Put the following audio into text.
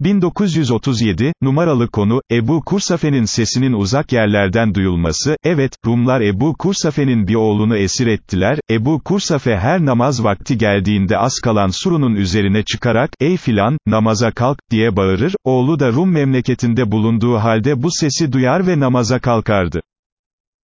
1937, numaralı konu, Ebu Kursafe'nin sesinin uzak yerlerden duyulması, evet, Rumlar Ebu Kursafe'nin bir oğlunu esir ettiler, Ebu Kursafe her namaz vakti geldiğinde az kalan surunun üzerine çıkarak, ey filan, namaza kalk, diye bağırır, oğlu da Rum memleketinde bulunduğu halde bu sesi duyar ve namaza kalkardı.